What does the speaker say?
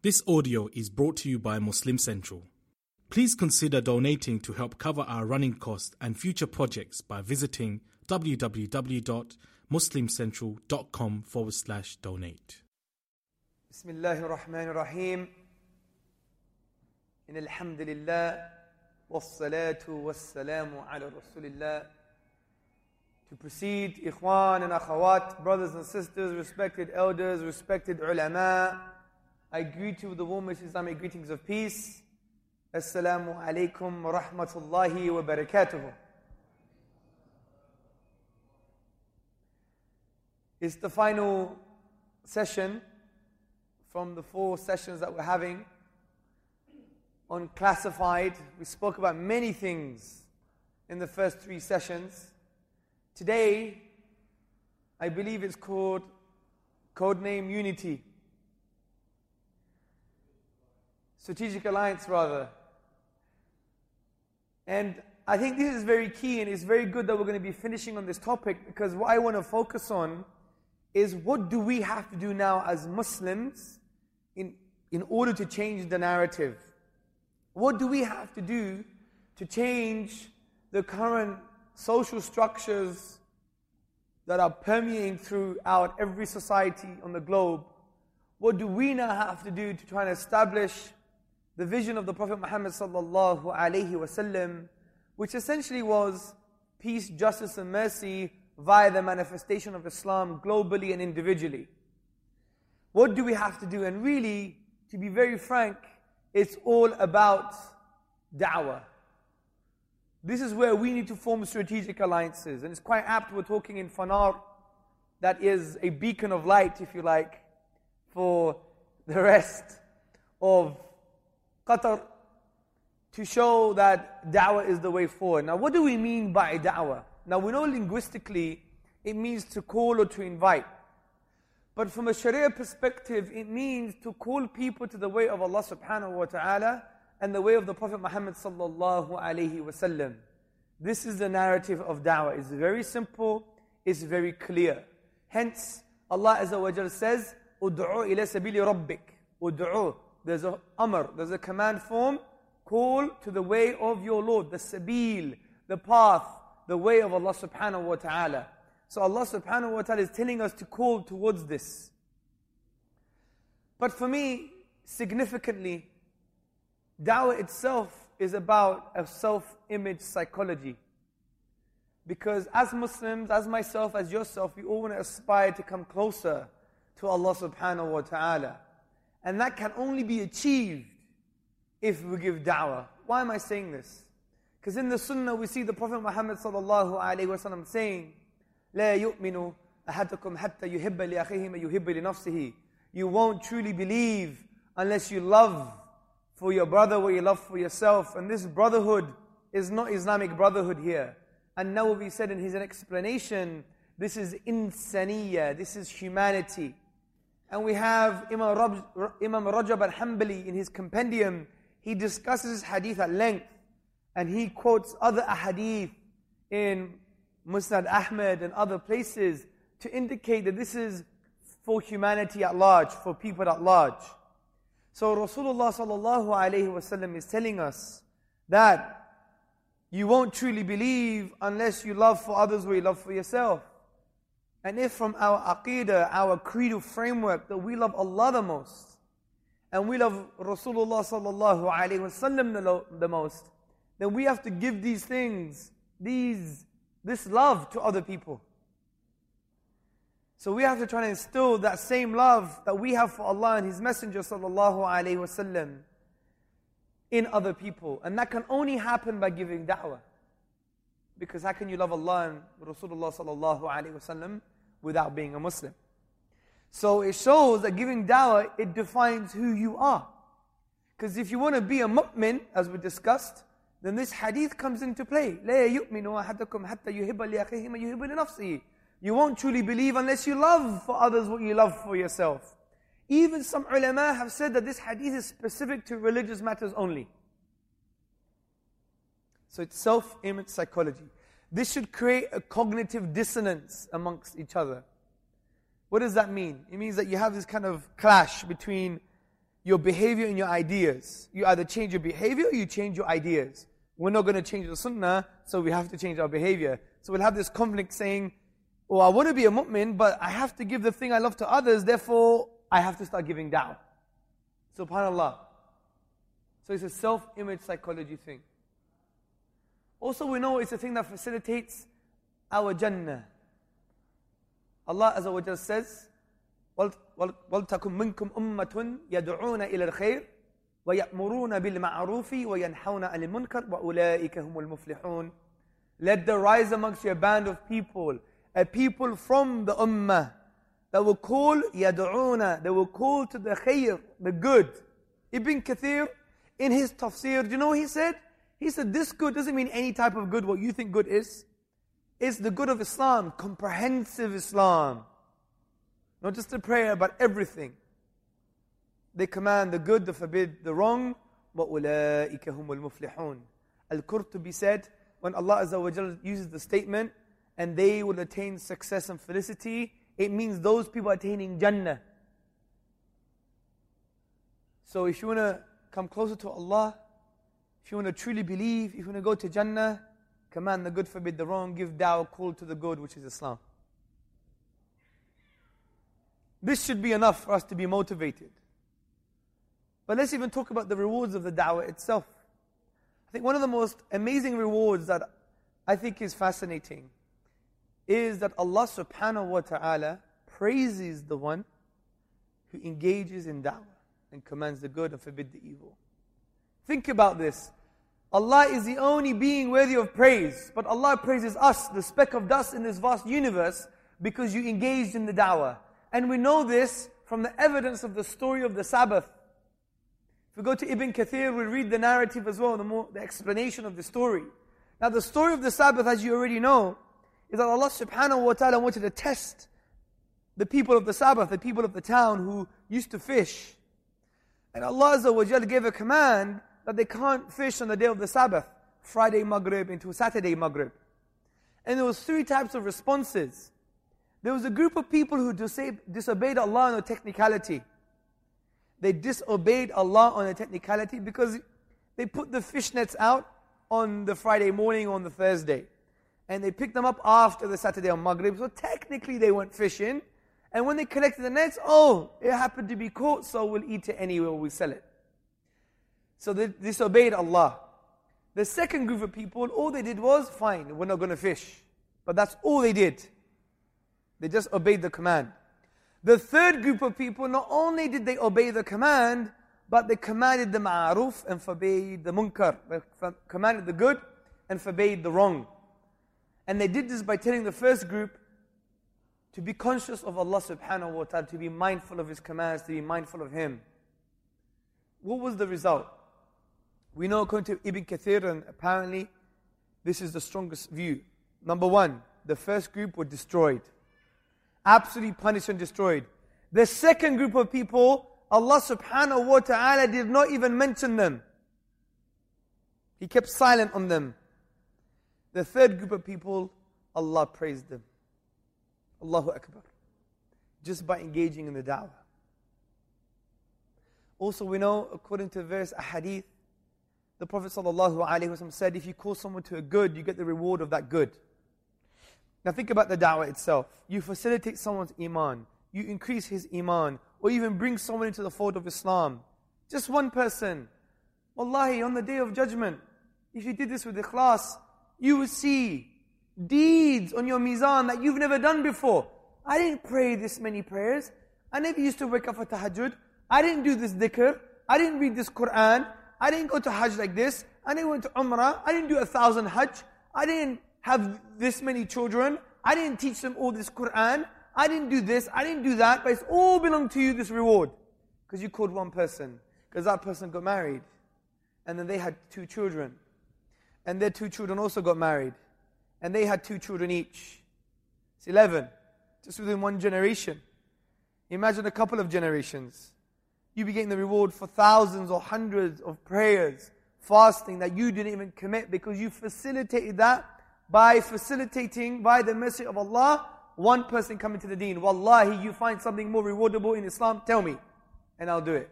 This audio is brought to you by Muslim Central. Please consider donating to help cover our running costs and future projects by visiting www.muslimcentral.com forward slash donate. Bismillah ar-Rahman ar-Rahim. In alhamdulillah, wassalatu wassalamu ala rasulillah. To proceed, ikhwan and akhawat, brothers and sisters, respected elders, respected ulama, I greet you with the warmest Islamic greetings of peace. Assalamu alaikum wa rahmatullahi wa barakatuh. It's the final session from the four sessions that we're having on classified. We spoke about many things in the first three sessions. Today, I believe it's called Codename Unity. Strategic Alliance, rather. And I think this is very key and it's very good that we're going to be finishing on this topic because what I want to focus on is what do we have to do now as Muslims in, in order to change the narrative? What do we have to do to change the current social structures that are permeating throughout every society on the globe? What do we now have to do to try and establish the vision of the Prophet Muhammad sallallahu alaihi wasallam, which essentially was peace, justice, and mercy via the manifestation of Islam globally and individually. What do we have to do? And really, to be very frank, it's all about da'wah. This is where we need to form strategic alliances. And it's quite apt, we're talking in Fanar, that is a beacon of light, if you like, for the rest of Qatar to show that da'wah is the way forward. Now, what do we mean by da'wah? Now, we know linguistically it means to call or to invite. But from a Sharia perspective, it means to call people to the way of Allah subhanahu wa ta'ala and the way of the Prophet Muhammad sallallahu alayhi wasallam. This is the narrative of da'wah. It's very simple, it's very clear. Hence, Allah Azza wa says, Udu'u ila sabili rabbik. Udu'u there's a amr, there's a command form, call to the way of your Lord, the sabil, the path, the way of Allah subhanahu wa ta'ala. So Allah subhanahu wa ta'ala is telling us to call towards this. But for me, significantly, da'wah itself is about a self-image psychology. Because as Muslims, as myself, as yourself, we all want to aspire to come closer to Allah subhanahu wa ta'ala. And that can only be achieved if we give da'wah. Why am I saying this? Because in the sunnah we see the Prophet Muhammad sallallahu alayhi wasallam saying, لا يؤمن أحدكم حتى يحب لأخيه ما يحب لنفسه. You won't truly believe unless you love for your brother what you love for yourself. And this brotherhood is not Islamic brotherhood here. And Nawawi said in his explanation, this is insaniya, this is humanity. And we have Imam, Rab, Imam Rajab al-Hanbali in his compendium, he discusses hadith at length. And he quotes other ahadith in Musnad Ahmed and other places to indicate that this is for humanity at large, for people at large. So Rasulullah sallallahu alayhi wasallam is telling us that you won't truly believe unless you love for others what you love for yourself. And if from our aqidah, our creedal framework, that we love Allah the most, and we love Rasulullah sallallahu alaihi wasallam the most, then we have to give these things, these, this love to other people. So we have to try and instill that same love that we have for Allah and His Messenger sallallahu alaihi wasallam in other people, and that can only happen by giving da'wah. Because how can you love Allah and Rasulullah sallallahu alaihi wasallam without being a Muslim. So it shows that giving dawah, it defines who you are. Because if you want to be a mu'min, as we discussed, then this hadith comes into play. You won't truly believe unless you love for others what you love for yourself. Even some ulama have said that this hadith is specific to religious matters only. So it's self-image psychology. This should create a cognitive dissonance amongst each other. What does that mean? It means that you have this kind of clash between your behavior and your ideas. You either change your behavior or you change your ideas. We're not going to change the sunnah, so we have to change our behavior. So we'll have this conflict saying, oh, I want to be a mu'min, but I have to give the thing I love to others, therefore I have to start giving da'wah. Subhanallah. So it's a self-image psychology thing. Also we know it's a thing that facilitates our Jannah. Allah Azza wa Jalla says, وَلْتَكُمْ مِنْكُمْ أُمَّةٌ يَدْعُونَ إِلَى الْخَيْرِ وَيَأْمُرُونَ بِالْمَعْرُوفِ وَيَنْحَوْنَ عَنِ الْمُنْكَرِ وَأُولَٰئِكَ هُمُ الْمُفْلِحُونَ Let there rise amongst you a band of people, a people from the ummah, that will call يَدْعُونَ They will call to the khair, the good. Ibn Kathir, in his tafsir, do you know what he said? He said, this good doesn't mean any type of good, what you think good is. It's the good of Islam, comprehensive Islam. Not just a prayer, but everything. They command the good, they forbid the wrong. وَأُولَٰئِكَ هُمُ الْمُفْلِحُونَ Al-Qurtubi said, when Allah Azza wa Jalla uses the statement, and they will attain success and felicity, it means those people attaining Jannah. So if you want to come closer to Allah, if you want to truly believe, if you want to go to Jannah, command the good, forbid the wrong, give da'wah, call to the good, which is Islam. This should be enough for us to be motivated. But let's even talk about the rewards of the da'wah itself. I think one of the most amazing rewards that I think is fascinating is that Allah subhanahu wa ta'ala praises the one who engages in da'wah and commands the good and forbid the evil. Think about this. Allah is the only being worthy of praise. But Allah praises us, the speck of dust in this vast universe, because you engaged in the da'wah. And we know this from the evidence of the story of the Sabbath. If we go to Ibn Kathir, we read the narrative as well, the, more, the explanation of the story. Now the story of the Sabbath, as you already know, is that Allah subhanahu wa ta'ala wanted to test the people of the Sabbath, the people of the town who used to fish. And Allah gave a command that they can't fish on the day of the Sabbath, Friday Maghrib into Saturday Maghrib. And there was three types of responses. There was a group of people who disobeyed Allah on a technicality. They disobeyed Allah on a technicality because they put the fish nets out on the Friday morning on the Thursday. And they picked them up after the Saturday on Maghrib. So technically they went fishing. And when they collected the nets, oh, it happened to be caught, so we'll eat it anyway, we'll sell it. So they disobeyed Allah. The second group of people, all they did was, fine, we're not going to fish. But that's all they did. They just obeyed the command. The third group of people, not only did they obey the command, but they commanded the ma'aruf and forbade the munkar. They commanded the good and forbade the wrong. And they did this by telling the first group to be conscious of Allah subhanahu wa ta'ala, to be mindful of His commands, to be mindful of Him. What was the result? We know according to Ibn Kathir, and apparently this is the strongest view. Number one, the first group were destroyed. Absolutely punished and destroyed. The second group of people, Allah subhanahu wa ta'ala did not even mention them. He kept silent on them. The third group of people, Allah praised them. Allahu Akbar. Just by engaging in the da'wah. Also, we know, according to verse a hadith, the Prophet ﷺ said, if you call someone to a good, you get the reward of that good. Now think about the da'wah itself. You facilitate someone's iman, you increase his iman, or even bring someone into the fold of Islam. Just one person. Wallahi, on the day of judgment, if you did this with ikhlas, you will see deeds on your mizan that you've never done before. I didn't pray this many prayers. I never used to wake up for tahajjud. I didn't do this dhikr. I didn't read this Quran. I didn't go to Hajj like this. I didn't went to Umrah. I didn't do a thousand Hajj. I didn't have this many children. I didn't teach them all this Quran. I didn't do this. I didn't do that. But it's all belong to you, this reward. Because you called one person. Because that person got married. And then they had two children. And their two children also got married. And they had two children each. It's 11. Just within one generation. Imagine a couple of generations you be getting the reward for thousands or hundreds of prayers, fasting that you didn't even commit because you facilitated that by facilitating by the mercy of Allah one person coming to the deen. Wallahi, you find something more rewardable in Islam, tell me, and I'll do it.